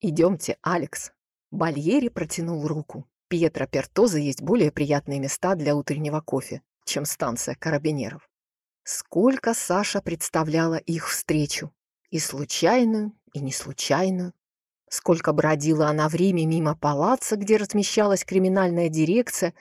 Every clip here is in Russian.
«Идемте, Алекс». Бальери протянул руку. Пьетро Пертоза есть более приятные места для утреннего кофе, чем станция карабинеров. Сколько Саша представляла их встречу. И случайную, и не случайную. Сколько бродила она в Риме мимо палаца, где размещалась криминальная дирекция,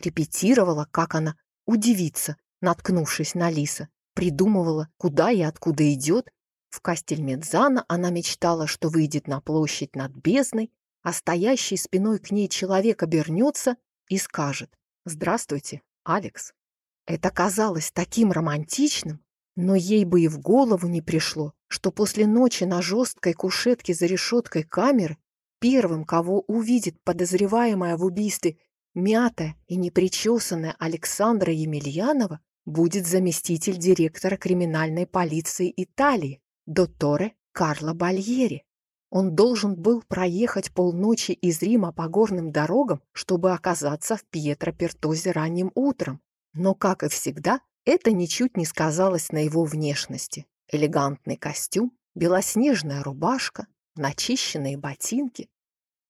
репетировала, как она удивится, наткнувшись на Лиса, придумывала, куда и откуда идет. В Кастельмедзана она мечтала, что выйдет на площадь над бездной, а стоящий спиной к ней человек обернется и скажет «Здравствуйте, Алекс». Это казалось таким романтичным, но ей бы и в голову не пришло, что после ночи на жесткой кушетке за решеткой камеры первым, кого увидит подозреваемая в убийстве мятая и непричесанная Александра Емельянова, будет заместитель директора криминальной полиции Италии, дотторе Карло Бальери. Он должен был проехать полночи из Рима по горным дорогам, чтобы оказаться в Пьетро-Пертозе ранним утром. Но, как и всегда, это ничуть не сказалось на его внешности. Элегантный костюм, белоснежная рубашка, начищенные ботинки.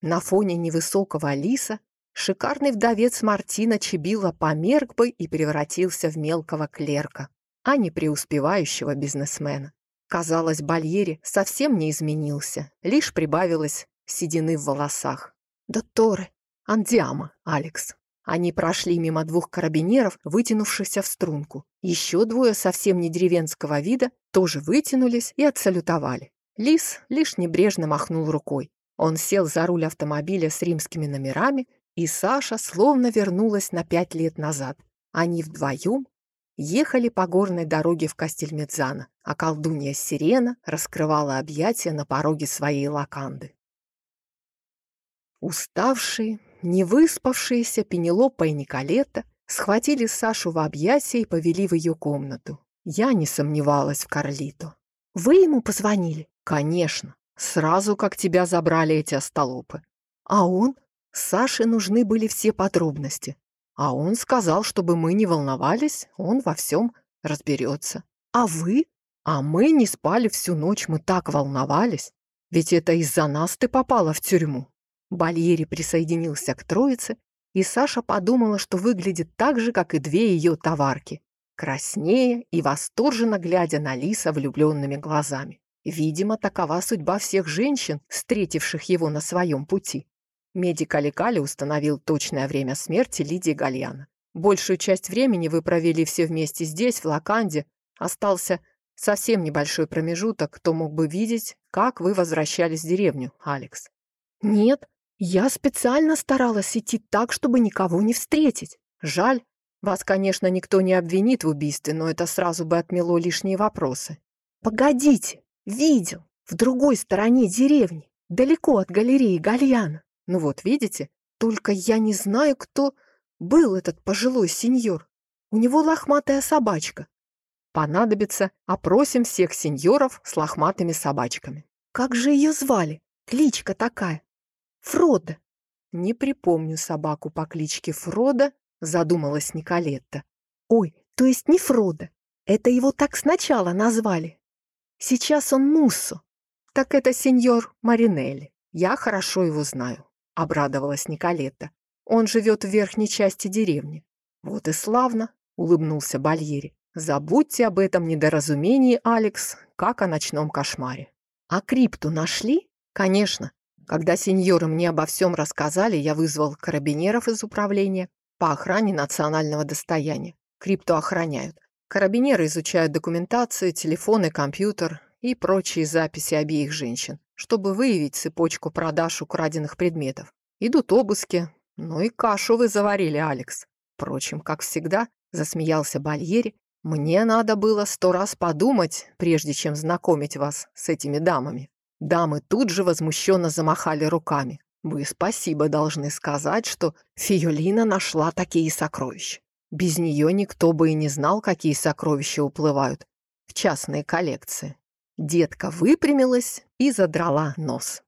На фоне невысокого лиса шикарный вдовец Мартина Чебила померк бы и превратился в мелкого клерка, а не преуспевающего бизнесмена. Казалось, Бальери совсем не изменился, лишь прибавилось седины в волосах. «Дотторе, андиама, Алекс». Они прошли мимо двух карабинеров, вытянувшихся в струнку. Еще двое совсем не деревенского вида тоже вытянулись и отсалютовали. Лис лишь небрежно махнул рукой. Он сел за руль автомобиля с римскими номерами, и Саша словно вернулась на пять лет назад. Они вдвоем ехали по горной дороге в Кастельмедзано, а колдунья Сирена раскрывала объятия на пороге своей лаканды. Уставшие, невыспавшиеся Пенелопа и Николета схватили Сашу в объятия и повели в ее комнату. Я не сомневалась в Карлито. «Вы ему позвонили?» «Конечно. Сразу, как тебя забрали эти остолопы. А он? Саше нужны были все подробности. А он сказал, чтобы мы не волновались, он во всем разберется. А вы? А мы не спали всю ночь, мы так волновались. Ведь это из-за нас ты попала в тюрьму. Бальери присоединился к троице, и Саша подумала, что выглядит так же, как и две ее товарки, краснее и восторженно глядя на Лиса влюбленными глазами. Видимо, такова судьба всех женщин, встретивших его на своем пути. Медик Аликали установил точное время смерти Лидии Гальяна. Большую часть времени вы провели все вместе здесь, в Лаканде. Остался совсем небольшой промежуток, кто мог бы видеть, как вы возвращались в деревню, Алекс. Нет, я специально старалась идти так, чтобы никого не встретить. Жаль, вас, конечно, никто не обвинит в убийстве, но это сразу бы отмело лишние вопросы. Погодите, видел, в другой стороне деревни, далеко от галереи Гальяна. Ну вот, видите? Только я не знаю, кто был этот пожилой сеньор. У него лохматая собачка. Понадобится, опросим всех сеньоров с лохматыми собачками. Как же ее звали? Кличка такая. Фрода. Не припомню собаку по кличке Фрода, задумалась Николетта. Ой, то есть не Фрода. Это его так сначала назвали. Сейчас он Муссо. Так это сеньор Маринелли. Я хорошо его знаю обрадовалась Николетта. Он живет в верхней части деревни. Вот и славно, улыбнулся Бальери. Забудьте об этом недоразумении, Алекс, как о ночном кошмаре. А крипту нашли? Конечно. Когда сеньоры мне обо всем рассказали, я вызвал карабинеров из управления по охране национального достояния. Крипту охраняют. Карабинеры изучают документацию, телефоны, компьютер и прочие записи обеих женщин чтобы выявить цепочку продаж украденных предметов. Идут обыски. Ну и кашу вы заварили, Алекс. Впрочем, как всегда, засмеялся Бальери, мне надо было сто раз подумать, прежде чем знакомить вас с этими дамами. Дамы тут же возмущенно замахали руками. Вы спасибо должны сказать, что Фиолина нашла такие сокровища. Без нее никто бы и не знал, какие сокровища уплывают в частные коллекции. Детка выпрямилась и задрала нос.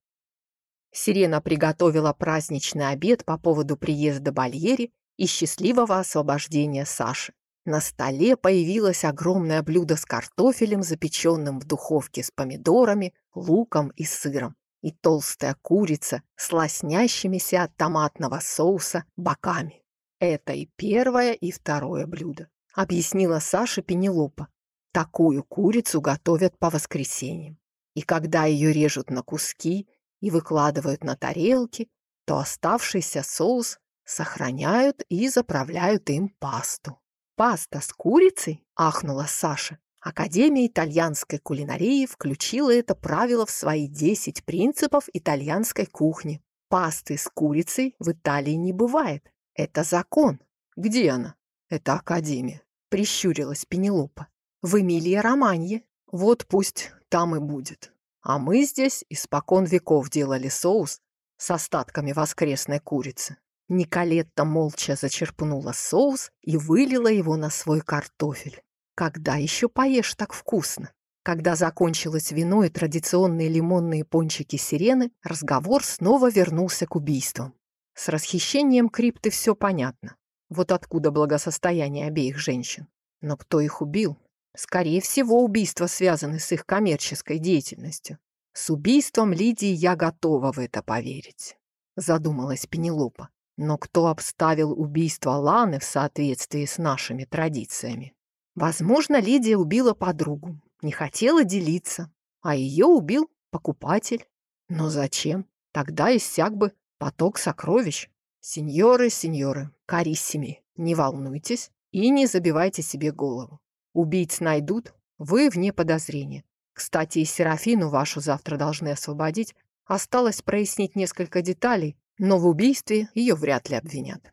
Сирена приготовила праздничный обед по поводу приезда Бальери и счастливого освобождения Саши. На столе появилось огромное блюдо с картофелем, запеченным в духовке с помидорами, луком и сыром. и толстая курица с лоснящимися от томатного соуса боками. Это и первое, и второе блюдо, объяснила Саша Пенелопа. Такую курицу готовят по воскресеньям. И когда ее режут на куски и выкладывают на тарелки, то оставшийся соус сохраняют и заправляют им пасту. «Паста с курицей?» – ахнула Саша. Академия итальянской кулинарии включила это правило в свои 10 принципов итальянской кухни. Пасты с курицей в Италии не бывает. Это закон. Где она? Это академия. Прищурилась Пенелопа. В Эмилии-Романье. Вот пусть там и будет. А мы здесь испокон веков делали соус с остатками воскресной курицы. Николетта молча зачерпнула соус и вылила его на свой картофель. Когда еще поешь так вкусно? Когда закончилось вино и традиционные лимонные пончики сирены, разговор снова вернулся к убийствам. С расхищением крипты все понятно. Вот откуда благосостояние обеих женщин. Но кто их убил? Скорее всего, убийства связаны с их коммерческой деятельностью. С убийством Лидии я готова в это поверить, задумалась Пенелопа. Но кто обставил убийство Ланы в соответствии с нашими традициями? Возможно, Лидия убила подругу, не хотела делиться, а ее убил покупатель. Но зачем? Тогда иссяк бы поток сокровищ. Сеньоры, сеньоры, кариссими, не волнуйтесь и не забивайте себе голову. Убийц найдут, вы вне подозрения. Кстати, и Серафину вашу завтра должны освободить. Осталось прояснить несколько деталей, но в убийстве ее вряд ли обвинят.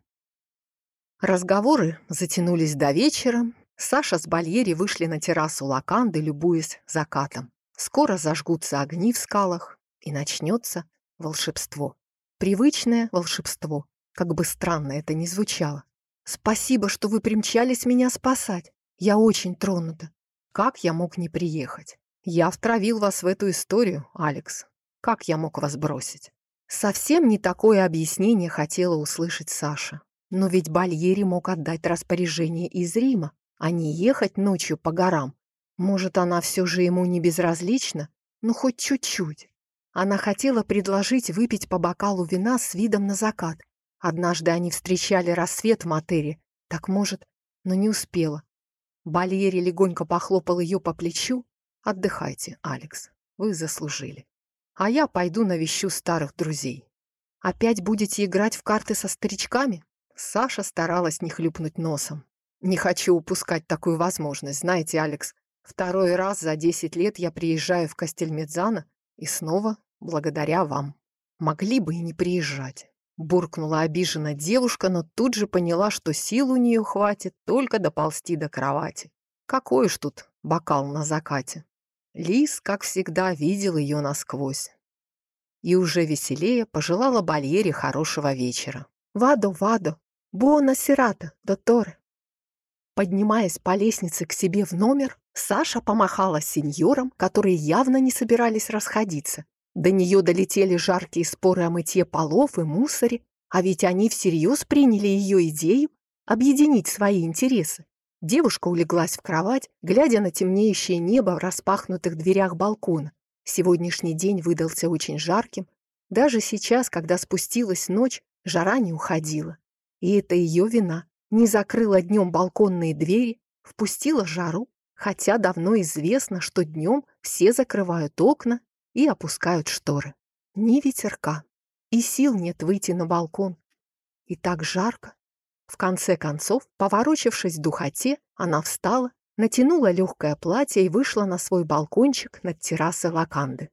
Разговоры затянулись до вечера. Саша с Бальери вышли на террасу Лаканды, любуясь закатом. Скоро зажгутся огни в скалах, и начнется волшебство. Привычное волшебство, как бы странно это ни звучало. «Спасибо, что вы примчались меня спасать. Я очень тронута. Как я мог не приехать? Я втравил вас в эту историю, Алекс. Как я мог вас бросить?» Совсем не такое объяснение хотела услышать Саша. Но ведь Бальери мог отдать распоряжение из Рима, а не ехать ночью по горам. Может, она все же ему не безразлична? Ну, хоть чуть-чуть. Она хотела предложить выпить по бокалу вина с видом на закат. Однажды они встречали рассвет в Матере. Так может, но не успела. Бальери легонько похлопал ее по плечу. «Отдыхайте, Алекс, вы заслужили» а я пойду навещу старых друзей. Опять будете играть в карты со старичками? Саша старалась не хлюпнуть носом. Не хочу упускать такую возможность. Знаете, Алекс, второй раз за 10 лет я приезжаю в Кастельмедзано и снова благодаря вам. Могли бы и не приезжать. Буркнула обижена девушка, но тут же поняла, что сил у нее хватит только доползти до кровати. Какой уж тут бокал на закате. Лис, как всегда, видел ее насквозь. И уже веселее пожелала Бальере хорошего вечера. «Вадо, Вадо! Буона серата, доторе!» Поднимаясь по лестнице к себе в номер, Саша помахала сеньорам, которые явно не собирались расходиться. До нее долетели жаркие споры о мытье полов и мусоре, а ведь они всерьез приняли ее идею объединить свои интересы. Девушка улеглась в кровать, глядя на темнеющее небо в распахнутых дверях балкона. Сегодняшний день выдался очень жарким. Даже сейчас, когда спустилась ночь, жара не уходила. И это ее вина. Не закрыла днем балконные двери, впустила жару, хотя давно известно, что днем все закрывают окна и опускают шторы. Ни ветерка, и сил нет выйти на балкон. И так жарко, в конце концов, поворочившись в духоте, она встала, натянула легкое платье и вышла на свой балкончик над террасой лаканды.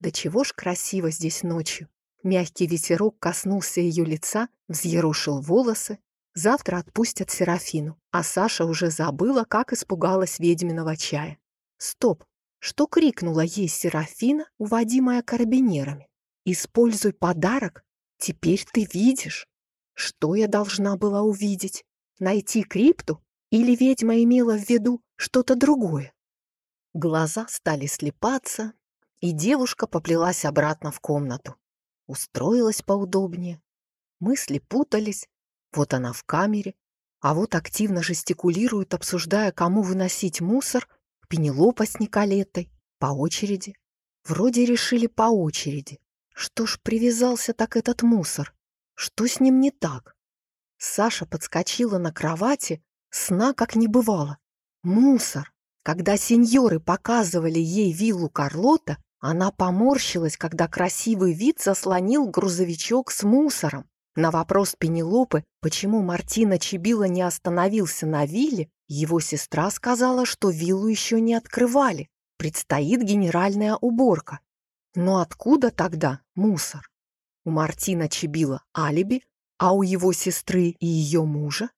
Да чего ж красиво здесь ночью. Мягкий ветерок коснулся ее лица, взъерошил волосы. Завтра отпустят Серафину, а Саша уже забыла, как испугалась ведьминого чая. Стоп! Что крикнула ей Серафина, уводимая карабинерами? «Используй подарок, теперь ты видишь». Что я должна была увидеть? Найти крипту? Или ведьма имела в виду что-то другое? Глаза стали слепаться, и девушка поплелась обратно в комнату. Устроилась поудобнее. Мысли путались. Вот она в камере, а вот активно жестикулирует, обсуждая, кому выносить мусор, Пенелопа с Николетой, по очереди. Вроде решили по очереди, Что ж привязался так этот мусор? Что с ним не так? Саша подскочила на кровати, сна как не бывало. Мусор! Когда сеньоры показывали ей виллу Карлота, она поморщилась, когда красивый вид заслонил грузовичок с мусором. На вопрос Пенелопы, почему Мартина Чебила не остановился на вилле, его сестра сказала, что виллу еще не открывали. Предстоит генеральная уборка. Но откуда тогда мусор? У Мартина Чебила алиби, а у его сестры и ее мужа?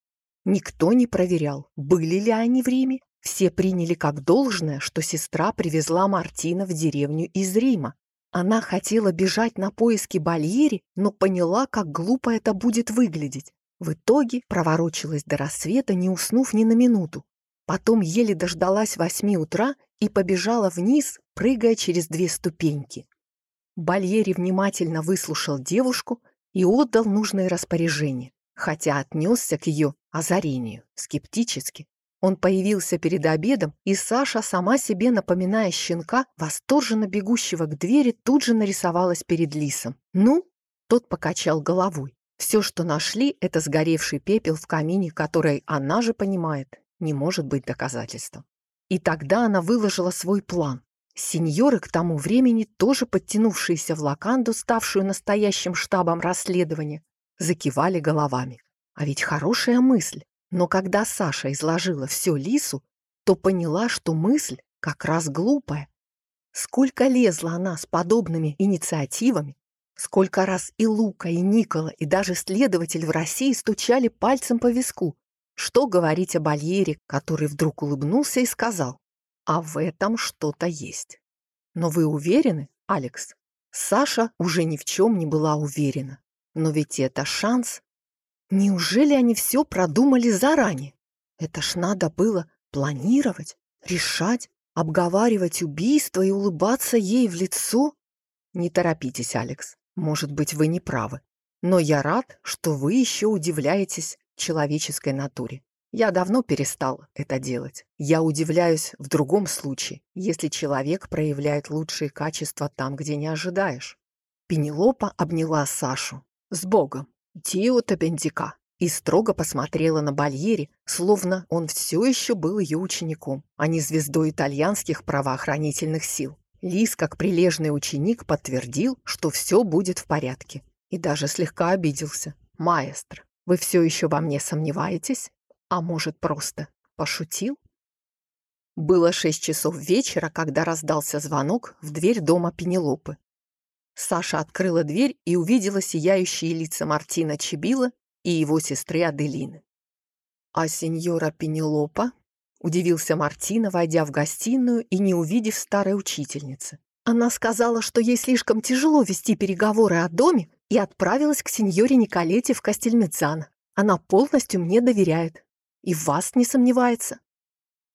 Никто не проверял, были ли они в Риме. Все приняли как должное, что сестра привезла Мартина в деревню из Рима. Она хотела бежать на поиски Бальери, но поняла, как глупо это будет выглядеть. В итоге проворочилась до рассвета, не уснув ни на минуту. Потом еле дождалась восьми утра и побежала вниз, прыгая через две ступеньки. Бальери внимательно выслушал девушку и отдал нужное распоряжение, хотя отнесся к ее озарению скептически. Он появился перед обедом, и Саша, сама себе напоминая щенка, восторженно бегущего к двери, тут же нарисовалась перед Лисом. «Ну?» Тот покачал головой. Все, что нашли, это сгоревший пепел в камине, который она же понимает, не может быть доказательством. И тогда она выложила свой план. Сеньоры к тому времени, тоже подтянувшиеся в лаканду, ставшую настоящим штабом расследования, закивали головами. А ведь хорошая мысль. Но когда Саша изложила все Лису, то поняла, что мысль как раз глупая. Сколько лезла она с подобными инициативами, сколько раз и Лука, и Никола, и даже следователь в России стучали пальцем по виску. Что говорить об Альере, который вдруг улыбнулся и сказал, «А в этом что-то есть». Но вы уверены, Алекс? Саша уже ни в чем не была уверена. Но ведь это шанс Неужели они все продумали заранее? Это ж надо было планировать, решать, обговаривать убийство и улыбаться ей в лицо? Не торопитесь, Алекс. Может быть, вы не правы. Но я рад, что вы еще удивляетесь человеческой натуре. Я давно перестал это делать. Я удивляюсь в другом случае, если человек проявляет лучшие качества там, где не ожидаешь. Пенелопа обняла Сашу. С Богом! Тио Табендика и строго посмотрела на Бальери, словно он все еще был ее учеником, а не звездой итальянских правоохранительных сил. Лис, как прилежный ученик, подтвердил, что все будет в порядке. И даже слегка обиделся. «Маэстро, вы все еще во мне сомневаетесь? А может, просто пошутил?» Было шесть часов вечера, когда раздался звонок в дверь дома Пенелопы. Саша открыла дверь и увидела сияющие лица Мартина Чебила и его сестры Аделины. «А сеньора Пенелопа?» — удивился Мартина, войдя в гостиную и не увидев старой учительницы. Она сказала, что ей слишком тяжело вести переговоры о доме и отправилась к сеньоре Николете в Кастельмецано. Она полностью мне доверяет и в вас не сомневается.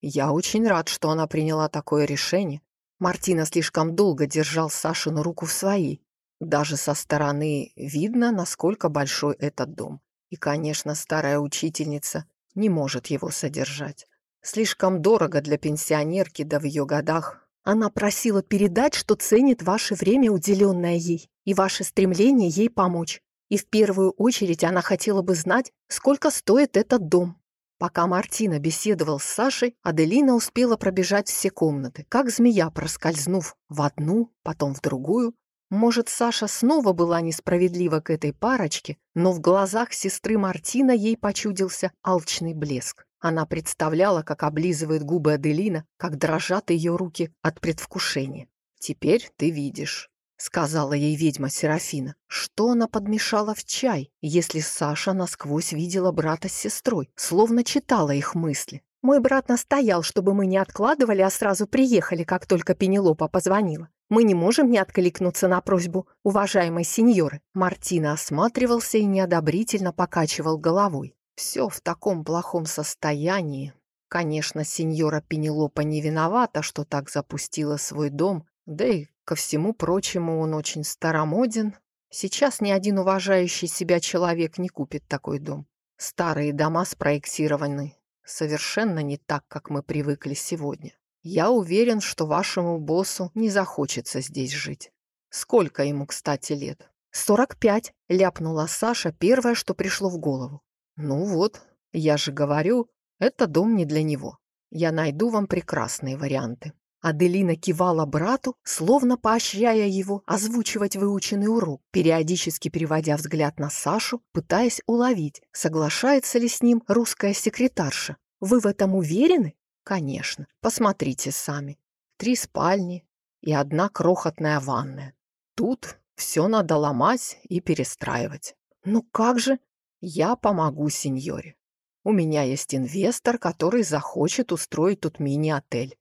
Я очень рад, что она приняла такое решение, Мартина слишком долго держал Сашину руку в своей. Даже со стороны видно, насколько большой этот дом. И, конечно, старая учительница не может его содержать. Слишком дорого для пенсионерки, да в ее годах. Она просила передать, что ценит ваше время, уделенное ей, и ваше стремление ей помочь. И в первую очередь она хотела бы знать, сколько стоит этот дом. Пока Мартина беседовал с Сашей, Аделина успела пробежать все комнаты, как змея проскользнув в одну, потом в другую. Может, Саша снова была несправедлива к этой парочке, но в глазах сестры Мартина ей почудился алчный блеск. Она представляла, как облизывает губы Аделина, как дрожат ее руки от предвкушения. «Теперь ты видишь», сказала ей ведьма Серафина, что она подмешала в чай, если Саша насквозь видела брата с сестрой, словно читала их мысли. Мой брат настоял, чтобы мы не откладывали, а сразу приехали, как только Пенелопа позвонила. Мы не можем не откликнуться на просьбу уважаемой сеньоры. Мартина осматривался и неодобрительно покачивал головой. Все в таком плохом состоянии. Конечно, сеньора Пенелопа не виновата, что так запустила свой дом, да и Ко всему прочему, он очень старомоден. Сейчас ни один уважающий себя человек не купит такой дом. Старые дома спроектированы совершенно не так, как мы привыкли сегодня. Я уверен, что вашему боссу не захочется здесь жить. Сколько ему, кстати, лет? «Сорок пять», — ляпнула Саша первое, что пришло в голову. «Ну вот, я же говорю, это дом не для него. Я найду вам прекрасные варианты». Аделина кивала брату, словно поощряя его озвучивать выученный урок, периодически переводя взгляд на Сашу, пытаясь уловить, соглашается ли с ним русская секретарша. «Вы в этом уверены?» «Конечно. Посмотрите сами. Три спальни и одна крохотная ванная. Тут все надо ломать и перестраивать. Ну как же? Я помогу сеньоре. У меня есть инвестор, который захочет устроить тут мини-отель.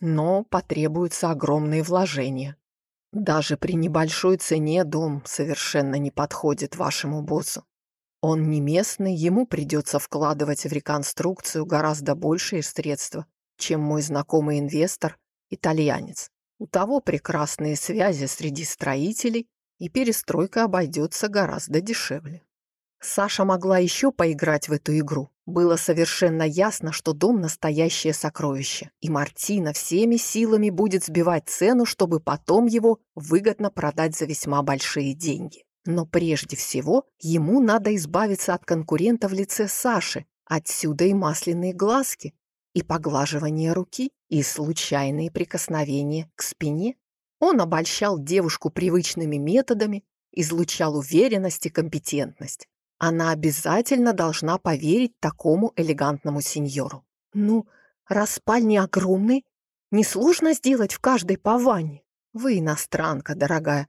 Но потребуются огромные вложения. Даже при небольшой цене дом совершенно не подходит вашему боссу. Он не местный, ему придется вкладывать в реконструкцию гораздо большие средства, чем мой знакомый инвестор, итальянец. У того прекрасные связи среди строителей, и перестройка обойдется гораздо дешевле. Саша могла еще поиграть в эту игру. Было совершенно ясно, что дом – настоящее сокровище, и Мартина всеми силами будет сбивать цену, чтобы потом его выгодно продать за весьма большие деньги. Но прежде всего ему надо избавиться от конкурента в лице Саши, отсюда и масляные глазки, и поглаживание руки, и случайные прикосновения к спине. Он обольщал девушку привычными методами, излучал уверенность и компетентность. Она обязательно должна поверить такому элегантному сеньору. Ну, раз спальни огромные, несложно сделать в каждой по ванне. Вы иностранка, дорогая.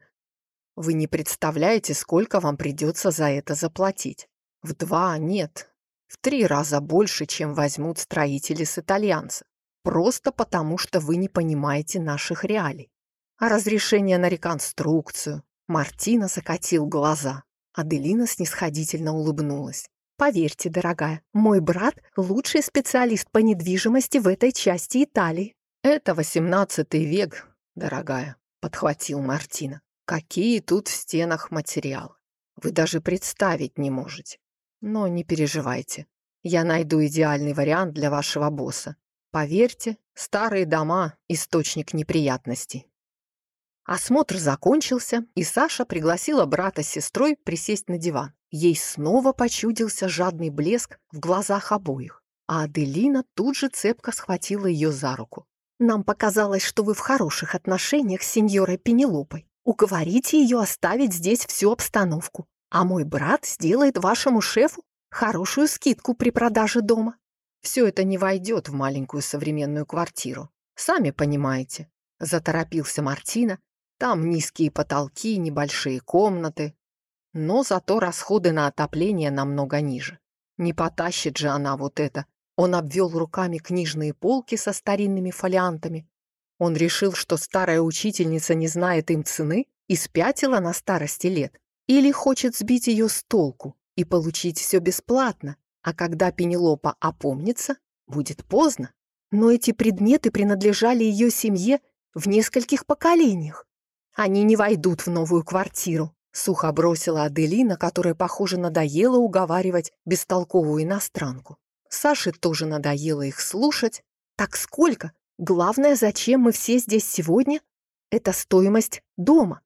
Вы не представляете, сколько вам придется за это заплатить. В два нет, в три раза больше, чем возьмут строители с итальянца. Просто потому, что вы не понимаете наших реалий. А разрешение на реконструкцию? Мартина закатил глаза. Аделина снисходительно улыбнулась. «Поверьте, дорогая, мой брат – лучший специалист по недвижимости в этой части Италии». «Это восемнадцатый век, дорогая», – подхватил Мартина. «Какие тут в стенах материалы? Вы даже представить не можете. Но не переживайте. Я найду идеальный вариант для вашего босса. Поверьте, старые дома – источник неприятностей. Осмотр закончился, и Саша пригласила брата с сестрой присесть на диван. Ей снова почудился жадный блеск в глазах обоих, а Аделина тут же цепко схватила ее за руку. «Нам показалось, что вы в хороших отношениях с сеньорой Пенелопой. Уговорите ее оставить здесь всю обстановку а мой брат сделает вашему шефу хорошую скидку при продаже дома. Все это не войдет в маленькую современную квартиру. Сами понимаете, заторопился Мартина. Там низкие потолки, небольшие комнаты. Но зато расходы на отопление намного ниже. Не потащит же она вот это. Он обвел руками книжные полки со старинными фолиантами. Он решил, что старая учительница не знает им цены и спятила на старости лет. Или хочет сбить ее с толку и получить все бесплатно, а когда Пенелопа опомнится, будет поздно. Но эти предметы принадлежали ее семье в нескольких поколениях. Они не войдут в новую квартиру, сухо бросила Аделина, которая, похоже, надоела уговаривать бестолковую иностранку. Саше тоже надоело их слушать. Так сколько? Главное, зачем мы все здесь сегодня? Это стоимость дома.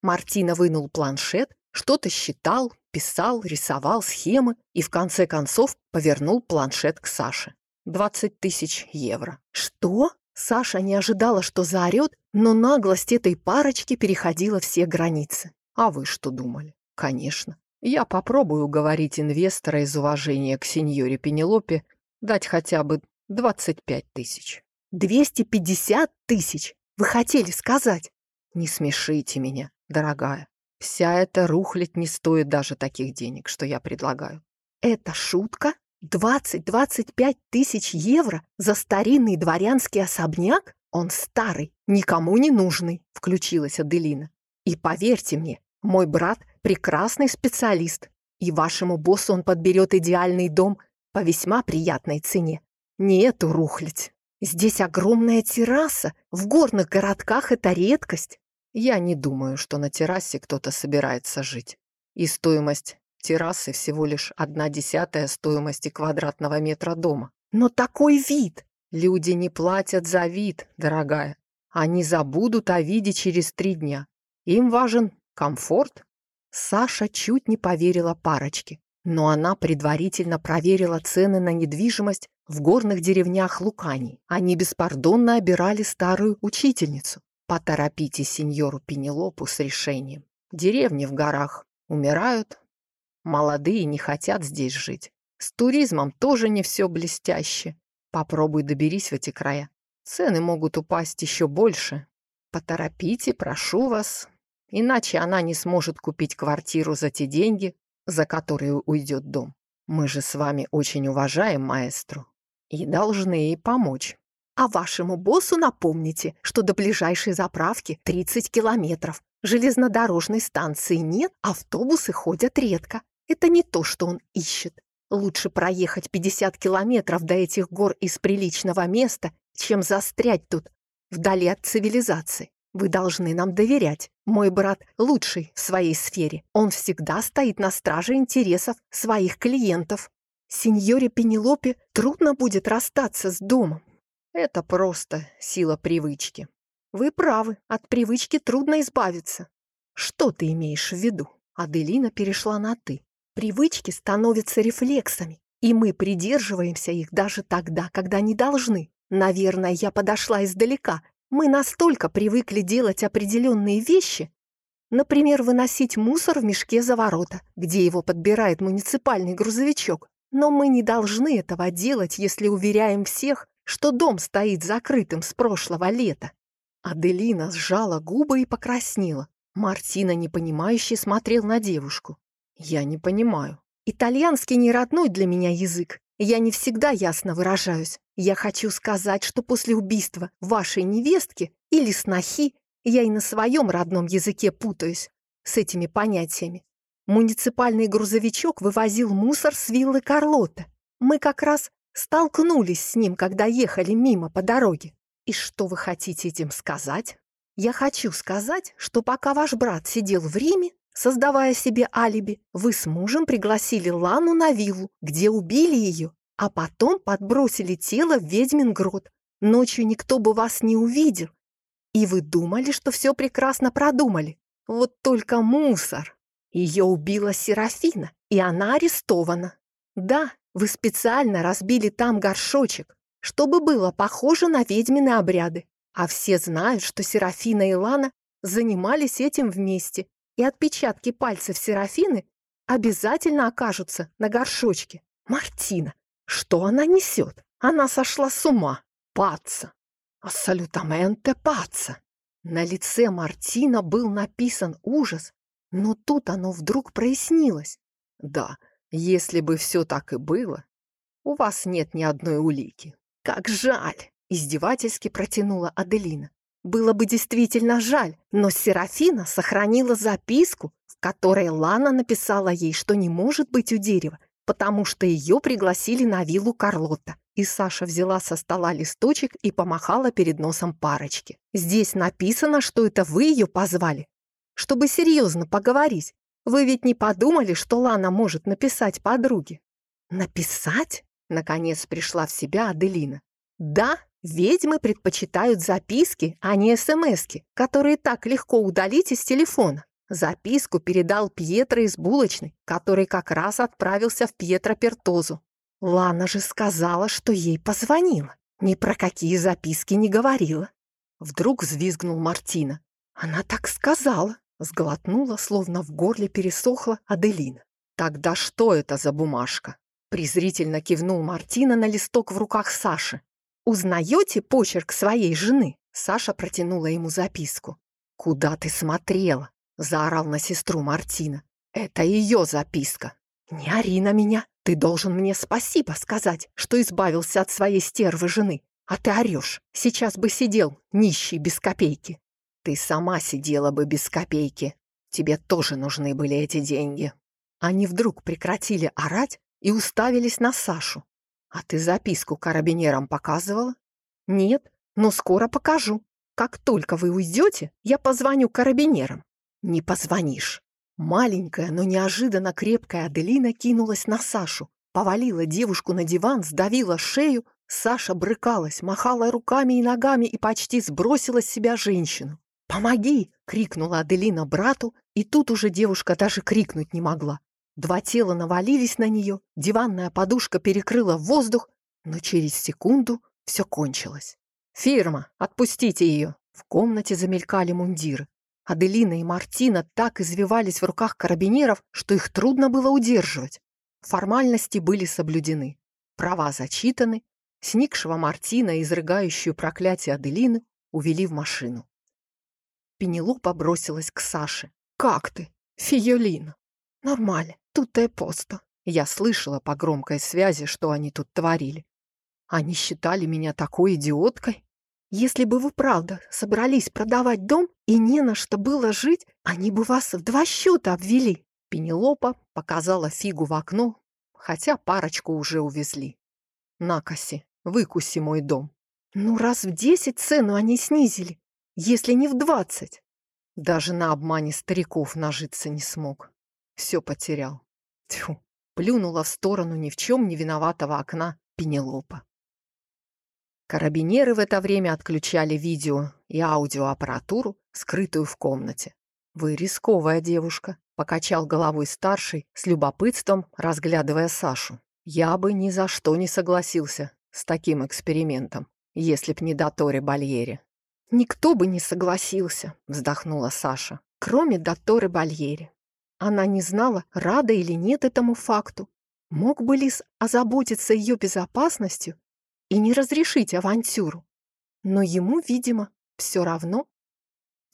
Мартина вынул планшет что-то считал, писал, рисовал схемы и в конце концов повернул планшет к Саше. «Двадцать тысяч евро». «Что?» Саша не ожидала, что заорет, но наглость этой парочки переходила все границы. А вы что думали? Конечно. Я попробую уговорить инвестора из уважения к сеньоре Пенелопе дать хотя бы 25 тысяч. 250 тысяч? Вы хотели сказать? Не смешите меня, дорогая. Вся эта рухлядь не стоит даже таких денег, что я предлагаю. Это шутка? 20-25 тысяч евро за старинный дворянский особняк? Он старый, никому не нужный, включилась Аделина. И поверьте мне, мой брат прекрасный специалист, и вашему боссу он подберет идеальный дом по весьма приятной цене. Не эту рухлядь. Здесь огромная терраса, в горных городках это редкость. Я не думаю, что на террасе кто-то собирается жить. И стоимость террасы всего лишь одна десятая стоимости квадратного метра дома. Но такой вид! Люди не платят за вид, дорогая. Они забудут о виде через три дня. Им важен комфорт. Саша чуть не поверила парочке, но она предварительно проверила цены на недвижимость в горных деревнях Лукани. Они беспардонно обирали старую учительницу. Поторопите сеньору Пенелопу с решением. Деревни в горах умирают. Молодые не хотят здесь жить. С туризмом тоже не все блестяще. Попробуй доберись в эти края. Цены могут упасть еще больше. Поторопите, прошу вас. Иначе она не сможет купить квартиру за те деньги, за которые уйдет дом. Мы же с вами очень уважаем маэстру и должны ей помочь. А вашему боссу напомните, что до ближайшей заправки 30 километров. Железнодорожной станции нет, автобусы ходят редко. Это не то, что он ищет. Лучше проехать 50 километров до этих гор из приличного места, чем застрять тут, вдали от цивилизации. Вы должны нам доверять. Мой брат лучший в своей сфере. Он всегда стоит на страже интересов своих клиентов. Сеньоре Пенелопе трудно будет расстаться с домом. Это просто сила привычки. Вы правы, от привычки трудно избавиться. Что ты имеешь в виду? Аделина перешла на «ты». Привычки становятся рефлексами, и мы придерживаемся их даже тогда, когда не должны. Наверное, я подошла издалека. Мы настолько привыкли делать определенные вещи, например, выносить мусор в мешке за ворота, где его подбирает муниципальный грузовичок. Но мы не должны этого делать, если уверяем всех, что дом стоит закрытым с прошлого лета. Аделина сжала губы и покраснела. Мартина, непонимающе, смотрел на девушку. «Я не понимаю». «Итальянский не родной для меня язык. Я не всегда ясно выражаюсь. Я хочу сказать, что после убийства вашей невестки или снохи я и на своем родном языке путаюсь с этими понятиями. Муниципальный грузовичок вывозил мусор с виллы Карлота. Мы как раз столкнулись с ним, когда ехали мимо по дороге. И что вы хотите этим сказать? Я хочу сказать, что пока ваш брат сидел в Риме, Создавая себе алиби, вы с мужем пригласили Лану на виллу, где убили ее, а потом подбросили тело в ведьмин грот. Ночью никто бы вас не увидел. И вы думали, что все прекрасно продумали. Вот только мусор. Ее убила Серафина, и она арестована. Да, вы специально разбили там горшочек, чтобы было похоже на ведьмины обряды. А все знают, что Серафина и Лана занимались этим вместе, и отпечатки пальцев Серафины обязательно окажутся на горшочке. Мартина, что она несет? Она сошла с ума. Паца. Ассалютаменте паца. На лице Мартина был написан ужас, но тут оно вдруг прояснилось. Да, если бы все так и было, у вас нет ни одной улики. Как жаль! Издевательски протянула Аделина. Было бы действительно жаль, но Серафина сохранила записку, в которой Лана написала ей, что не может быть у дерева, потому что ее пригласили на виллу Карлотта. И Саша взяла со стола листочек и помахала перед носом парочки. «Здесь написано, что это вы ее позвали, чтобы серьезно поговорить. Вы ведь не подумали, что Лана может написать подруге?» «Написать?» — наконец пришла в себя Аделина. «Да, Ведьмы предпочитают записки, а не СМСки, которые так легко удалить из телефона. Записку передал Пьетро из булочной, который как раз отправился в Пьетро Пертозу. Лана же сказала, что ей позвонила. Ни про какие записки не говорила. Вдруг взвизгнул Мартина. Она так сказала. Сглотнула, словно в горле пересохла Аделина. «Тогда что это за бумажка?» Презрительно кивнул Мартина на листок в руках Саши. «Узнаете почерк своей жены?» Саша протянула ему записку. «Куда ты смотрела?» Заорал на сестру Мартина. «Это ее записка. Не ори на меня. Ты должен мне спасибо сказать, что избавился от своей стервы жены. А ты орешь. Сейчас бы сидел, нищий, без копейки. Ты сама сидела бы без копейки. Тебе тоже нужны были эти деньги». Они вдруг прекратили орать и уставились на Сашу. «А ты записку карабинерам показывала?» «Нет, но скоро покажу. Как только вы уйдете, я позвоню карабинерам». «Не позвонишь». Маленькая, но неожиданно крепкая Аделина кинулась на Сашу, повалила девушку на диван, сдавила шею. Саша брыкалась, махала руками и ногами и почти сбросила с себя женщину. «Помоги!» — крикнула Аделина брату, и тут уже девушка даже крикнуть не могла. Два тела навалились на нее, диванная подушка перекрыла воздух, но через секунду все кончилось. «Фирма, отпустите ее!» В комнате замелькали мундиры. Аделина и Мартина так извивались в руках карабинеров, что их трудно было удерживать. Формальности были соблюдены. Права зачитаны. Сникшего Мартина, изрыгающую проклятие Аделины, увели в машину. Пенелопа бросилась к Саше. «Как ты, Фиолина?» «Нормально, тут и посто». Я слышала по громкой связи, что они тут творили. Они считали меня такой идиоткой. Если бы вы, правда, собрались продавать дом и не на что было жить, они бы вас в два счета обвели. Пенелопа показала фигу в окно, хотя парочку уже увезли. Накоси, выкуси мой дом. Ну, раз в десять цену они снизили, если не в двадцать. Даже на обмане стариков нажиться не смог. Все потерял. Тьфу, плюнула в сторону ни в чем не виноватого окна Пенелопа. Карабинеры в это время отключали видео и аудиоаппаратуру, скрытую в комнате. «Вы рисковая девушка», — покачал головой старший, с любопытством разглядывая Сашу. «Я бы ни за что не согласился с таким экспериментом, если б не Доторе Бальери». «Никто бы не согласился», — вздохнула Саша, «кроме Доторы Бальери. Она не знала, рада или нет этому факту. Мог бы Лис озаботиться ее безопасностью и не разрешить авантюру. Но ему, видимо, все равно.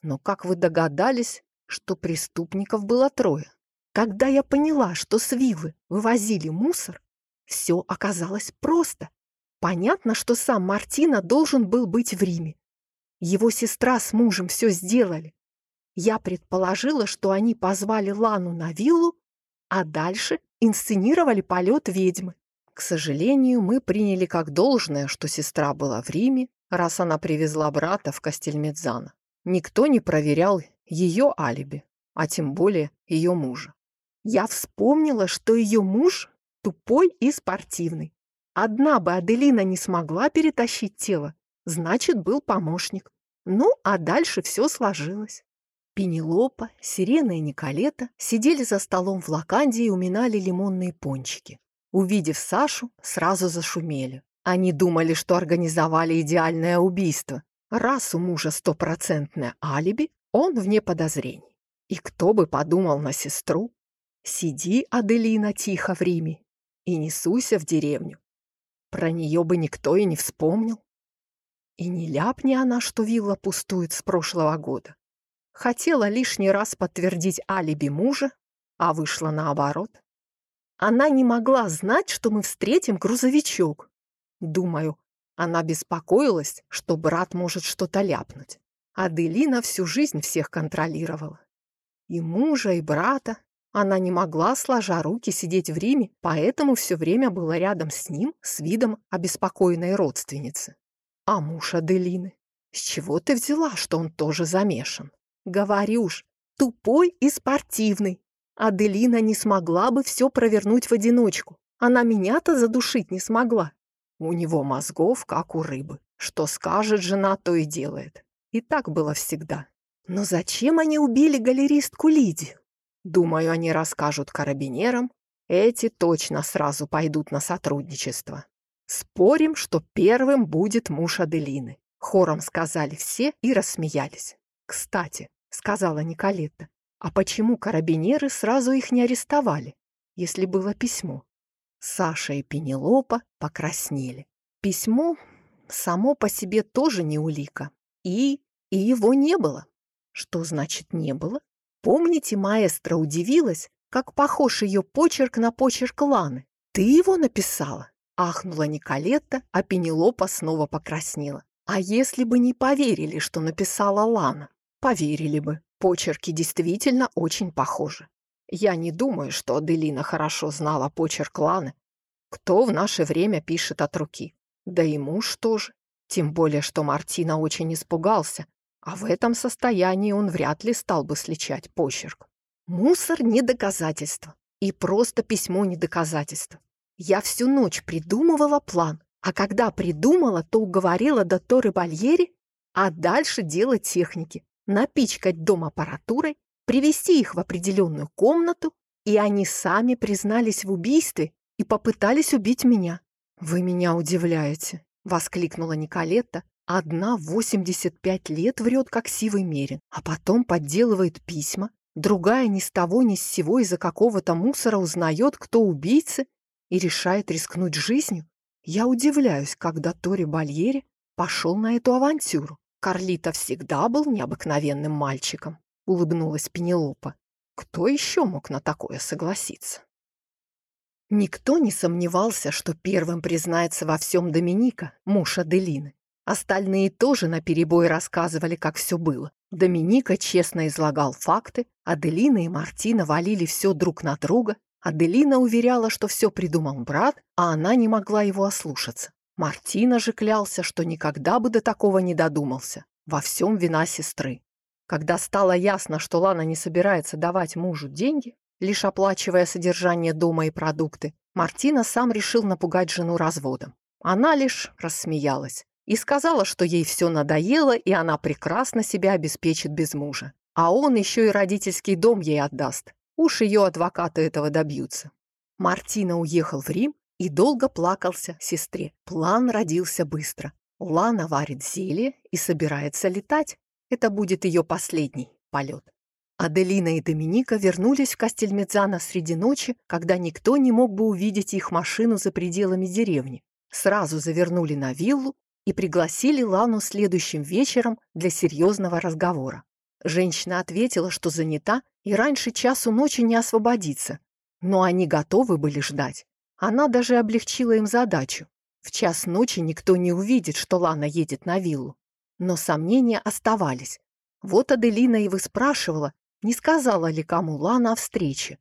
Но как вы догадались, что преступников было трое? Когда я поняла, что с Вивы вывозили мусор, все оказалось просто. Понятно, что сам Мартина должен был быть в Риме. Его сестра с мужем все сделали. Я предположила, что они позвали Лану на виллу, а дальше инсценировали полет ведьмы. К сожалению, мы приняли как должное, что сестра была в Риме, раз она привезла брата в Кастельмедзано. Никто не проверял ее алиби, а тем более ее мужа. Я вспомнила, что ее муж тупой и спортивный. Одна бы Аделина не смогла перетащить тело, значит, был помощник. Ну, а дальше все сложилось. Пенелопа, Сирена и Николета сидели за столом в лаканде и уминали лимонные пончики. Увидев Сашу, сразу зашумели. Они думали, что организовали идеальное убийство. Раз у мужа стопроцентное алиби, он вне подозрений. И кто бы подумал на сестру? Сиди, Аделина, тихо в Риме и не суйся в деревню. Про нее бы никто и не вспомнил. И не ляпни она, что вилла пустует с прошлого года. Хотела лишний раз подтвердить алиби мужа, а вышло наоборот. Она не могла знать, что мы встретим грузовичок. Думаю, она беспокоилась, что брат может что-то ляпнуть. Аделина всю жизнь всех контролировала. И мужа, и брата. Она не могла, сложа руки, сидеть в Риме, поэтому все время была рядом с ним с видом обеспокоенной родственницы. А муж Аделины? С чего ты взяла, что он тоже замешан? Говорюш, тупой и спортивный. Аделина не смогла бы все провернуть в одиночку. Она меня-то задушить не смогла. У него мозгов, как у рыбы. Что скажет жена, то и делает. И так было всегда. Но зачем они убили галеристку Лидию? Думаю, они расскажут карабинерам. Эти точно сразу пойдут на сотрудничество. Спорим, что первым будет муж Аделины. Хором сказали все и рассмеялись. Кстати, сказала Николетта, а почему карабинеры сразу их не арестовали, если было письмо? Саша и Пенелопа покраснели. Письмо само по себе тоже не улика. И, и его не было. Что значит не было? Помните, маэстро удивилась, как похож ее почерк на почерк Ланы. Ты его написала? Ахнула Николетта, а Пенелопа снова покраснела. А если бы не поверили, что написала Лана? Поверили бы. Почерки действительно очень похожи. Я не думаю, что Аделина хорошо знала почерк Ланы. Кто в наше время пишет от руки? Да и муж тоже. Тем более, что Мартина очень испугался, а в этом состоянии он вряд ли стал бы сличать почерк. Мусор не доказательство. И просто письмо не доказательство. Я всю ночь придумывала план, а когда придумала, то уговорила Доторы Бальери, а дальше дело техники. Напичкать дом аппаратурой, привести их в определенную комнату, и они сами признались в убийстве и попытались убить меня. «Вы меня удивляете», — воскликнула Николетта. «Одна в 85 лет врет, как сивый мерин, а потом подделывает письма, другая ни с того ни с сего из-за какого-то мусора узнает, кто убийцы, и решает рискнуть жизнью. Я удивляюсь, когда Тори Бальери пошел на эту авантюру. Карлита всегда был необыкновенным мальчиком, улыбнулась Пенелопа. Кто еще мог на такое согласиться? Никто не сомневался, что первым признается во всем Доминика, муж Аделины. Остальные тоже наперебой рассказывали, как все было. Доминика честно излагал факты, Аделина и Мартина валили все друг на друга. Аделина уверяла, что все придумал брат, а она не могла его ослушаться. Мартина же клялся, что никогда бы до такого не додумался. Во всем вина сестры. Когда стало ясно, что Лана не собирается давать мужу деньги, лишь оплачивая содержание дома и продукты, Мартина сам решил напугать жену разводом. Она лишь рассмеялась и сказала, что ей все надоело, и она прекрасно себя обеспечит без мужа. А он еще и родительский дом ей отдаст. Уж ее адвокаты этого добьются. Мартина уехал в Рим и долго плакался сестре. План родился быстро. Лана варит зелье и собирается летать. Это будет ее последний полет. Аделина и Доминика вернулись в Кастельмедзано среди ночи, когда никто не мог бы увидеть их машину за пределами деревни. Сразу завернули на виллу и пригласили Лану следующим вечером для серьезного разговора. Женщина ответила, что занята и раньше часу ночи не освободится, но они готовы были ждать. Она даже облегчила им задачу. В час ночи никто не увидит, что Лана едет на виллу. Но сомнения оставались. Вот Аделина и выспрашивала, не сказала ли кому Лана о встрече.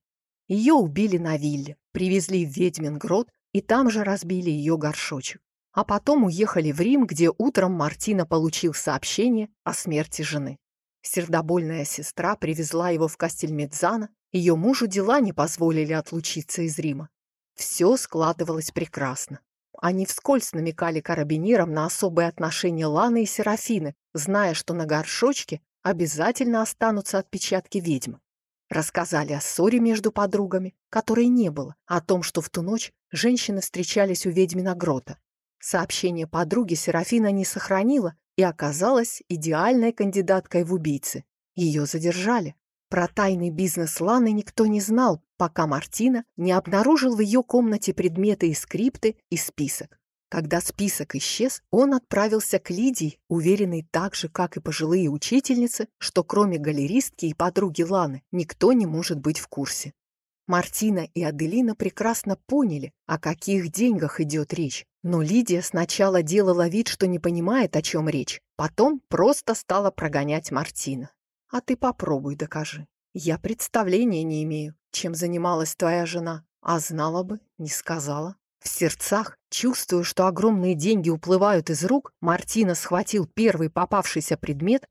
Ее убили на вилле, привезли в Ведьминград и там же разбили ее горшочек. А потом уехали в Рим, где утром Мартина получил сообщение о смерти жены. Сердобольная сестра привезла его в Кастельмедзано, ее мужу дела не позволили отлучиться из Рима. Все складывалось прекрасно. Они вскользь намекали карабинерам на особые отношения Ланы и Серафины, зная, что на горшочке обязательно останутся отпечатки ведьм. Рассказали о ссоре между подругами, которой не было, о том, что в ту ночь женщины встречались у ведьмина грота. Сообщение подруги Серафина не сохранила и оказалась идеальной кандидаткой в убийцы. Ее задержали. Про тайный бизнес Ланы никто не знал, пока Мартина не обнаружил в ее комнате предметы и скрипты и список. Когда список исчез, он отправился к Лидии, уверенный так же, как и пожилые учительницы, что кроме галеристки и подруги Ланы никто не может быть в курсе. Мартина и Аделина прекрасно поняли, о каких деньгах идет речь, но Лидия сначала делала вид, что не понимает, о чем речь, потом просто стала прогонять Мартина. А ты попробуй докажи. Я представления не имею, чем занималась твоя жена, а знала бы, не сказала. В сердцах, чувствуя, что огромные деньги уплывают из рук, Мартина схватил первый попавшийся предмет,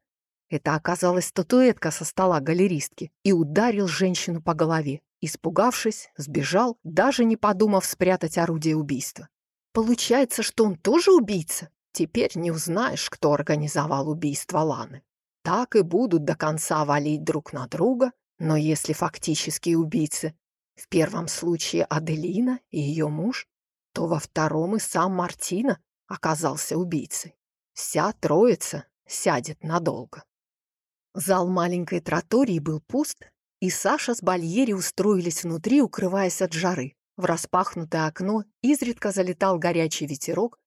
это оказалась статуэтка со стола галеристки, и ударил женщину по голове. Испугавшись, сбежал, даже не подумав спрятать орудие убийства. Получается, что он тоже убийца? Теперь не узнаешь, кто организовал убийство Ланы так и будут до конца валить друг на друга, но если фактические убийцы в первом случае Аделина и ее муж, то во втором и сам Мартина оказался убийцей. Вся троица сядет надолго. Зал маленькой тротории был пуст, и Саша с Бальери устроились внутри, укрываясь от жары. В распахнутое окно изредка залетал горячий ветерок,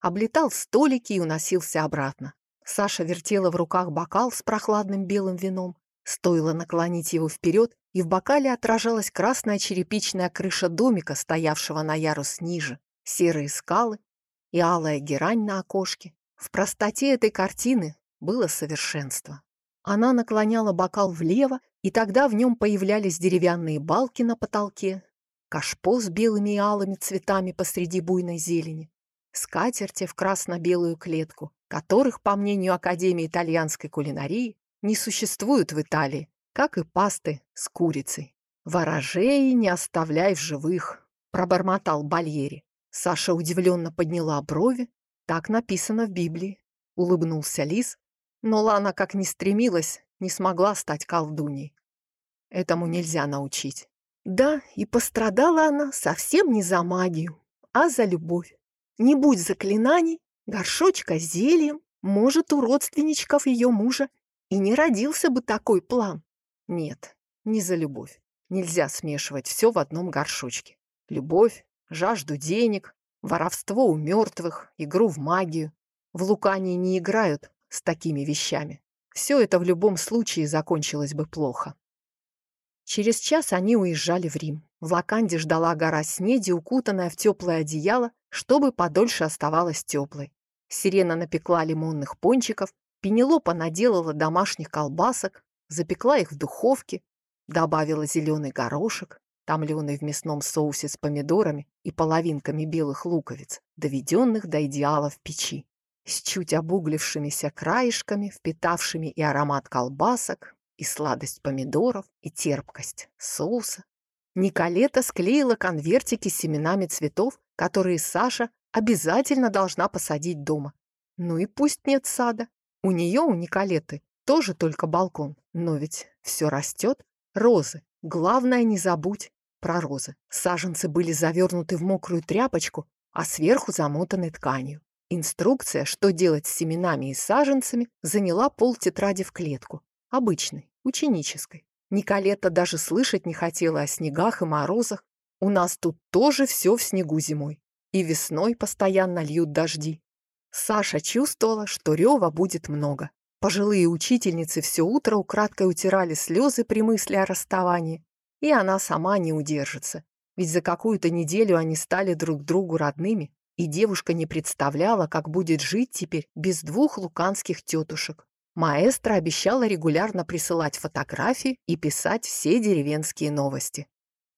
облетал столики и уносился обратно. Саша вертела в руках бокал с прохладным белым вином. Стоило наклонить его вперед, и в бокале отражалась красная черепичная крыша домика, стоявшего на ярус ниже, серые скалы и алая герань на окошке. В простоте этой картины было совершенство. Она наклоняла бокал влево, и тогда в нем появлялись деревянные балки на потолке, кашпо с белыми и алыми цветами посреди буйной зелени, скатерти в красно-белую клетку, которых, по мнению Академии итальянской кулинарии, не существует в Италии, как и пасты с курицей. «Ворожей не оставляй в живых», — пробормотал Бальери. Саша удивленно подняла брови. Так написано в Библии. Улыбнулся лис. Но Лана, как ни стремилась, не смогла стать колдуней. Этому нельзя научить. Да, и пострадала она совсем не за магию, а за любовь. Не будь заклинаний, горшочка с зельем, может, у родственничков ее мужа и не родился бы такой план. Нет, не за любовь. Нельзя смешивать все в одном горшочке. Любовь, жажду денег, воровство у мертвых, игру в магию. В Лукании не играют с такими вещами. Все это в любом случае закончилось бы плохо. Через час они уезжали в Рим. В Лаканде ждала гора снеди, укутанная в теплое одеяло, чтобы подольше оставалась теплой. Сирена напекла лимонных пончиков, Пенелопа наделала домашних колбасок, запекла их в духовке, добавила зеленый горошек, томленый в мясном соусе с помидорами и половинками белых луковиц, доведенных до идеала в печи, с чуть обуглившимися краешками, впитавшими и аромат колбасок, и сладость помидоров, и терпкость соуса. Николета склеила конвертики с семенами цветов, которые Саша обязательно должна посадить дома. Ну и пусть нет сада. У нее, у Николеты, тоже только балкон. Но ведь все растет. Розы. Главное, не забудь про розы. Саженцы были завернуты в мокрую тряпочку, а сверху замотаны тканью. Инструкция, что делать с семенами и саженцами, заняла пол тетради в клетку. Обычной, ученической. Николета даже слышать не хотела о снегах и морозах. У нас тут тоже все в снегу зимой. И весной постоянно льют дожди. Саша чувствовала, что рева будет много. Пожилые учительницы все утро украдкой утирали слезы при мысли о расставании, и она сама не удержится. Ведь за какую-то неделю они стали друг другу родными, и девушка не представляла, как будет жить теперь без двух луканских тетушек. Маэстро обещала регулярно присылать фотографии и писать все деревенские новости.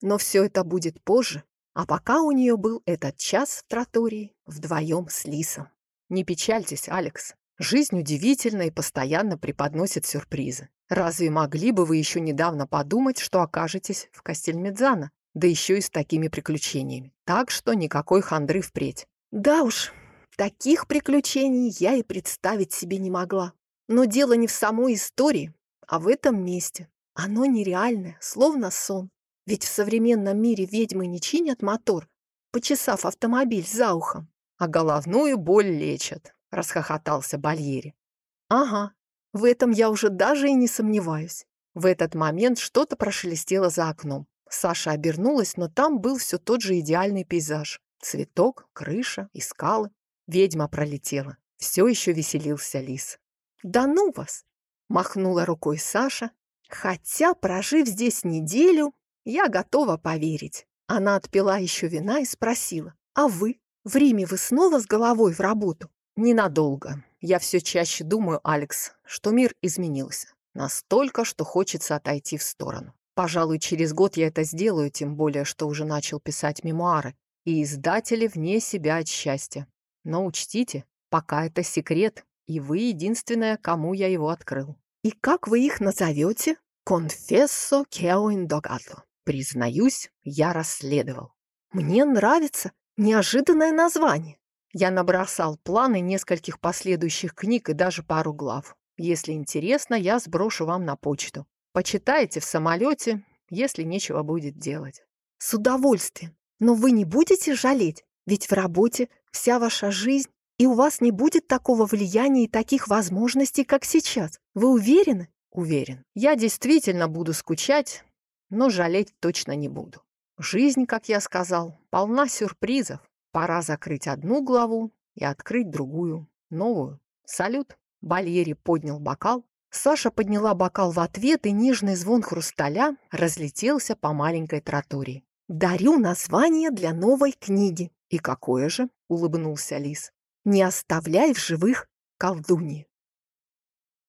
Но все это будет позже, а пока у нее был этот час в тротории вдвоем с Лисом. Не печальтесь, Алекс. Жизнь удивительна и постоянно преподносит сюрпризы. Разве могли бы вы еще недавно подумать, что окажетесь в Кастельмедзана, да еще и с такими приключениями? Так что никакой хандры впредь. Да уж, таких приключений я и представить себе не могла. Но дело не в самой истории, а в этом месте. Оно нереальное, словно сон. Ведь в современном мире ведьмы не чинят мотор, почесав автомобиль за ухом а головную боль лечат», — расхохотался Бальери. «Ага, в этом я уже даже и не сомневаюсь». В этот момент что-то прошелестело за окном. Саша обернулась, но там был все тот же идеальный пейзаж. Цветок, крыша и скалы. Ведьма пролетела. Все еще веселился лис. «Да ну вас!» — махнула рукой Саша. «Хотя, прожив здесь неделю, я готова поверить». Она отпила еще вина и спросила. «А вы?» В Риме вы снова с головой в работу? Ненадолго. Я все чаще думаю, Алекс, что мир изменился. Настолько, что хочется отойти в сторону. Пожалуй, через год я это сделаю, тем более, что уже начал писать мемуары. И издатели вне себя от счастья. Но учтите, пока это секрет, и вы единственная, кому я его открыл. И как вы их назовете? Конфессо кео индогато. Признаюсь, я расследовал. Мне нравится. Неожиданное название. Я набросал планы нескольких последующих книг и даже пару глав. Если интересно, я сброшу вам на почту. Почитайте в самолете, если нечего будет делать. С удовольствием. Но вы не будете жалеть, ведь в работе вся ваша жизнь, и у вас не будет такого влияния и таких возможностей, как сейчас. Вы уверены? Уверен. Я действительно буду скучать, но жалеть точно не буду. Жизнь, как я сказал, полна сюрпризов. Пора закрыть одну главу и открыть другую, новую. Салют. Бальери поднял бокал. Саша подняла бокал в ответ, и нежный звон хрусталя разлетелся по маленькой тротории. «Дарю название для новой книги». «И какое же?» — улыбнулся Лис. «Не оставляй в живых колдуньи».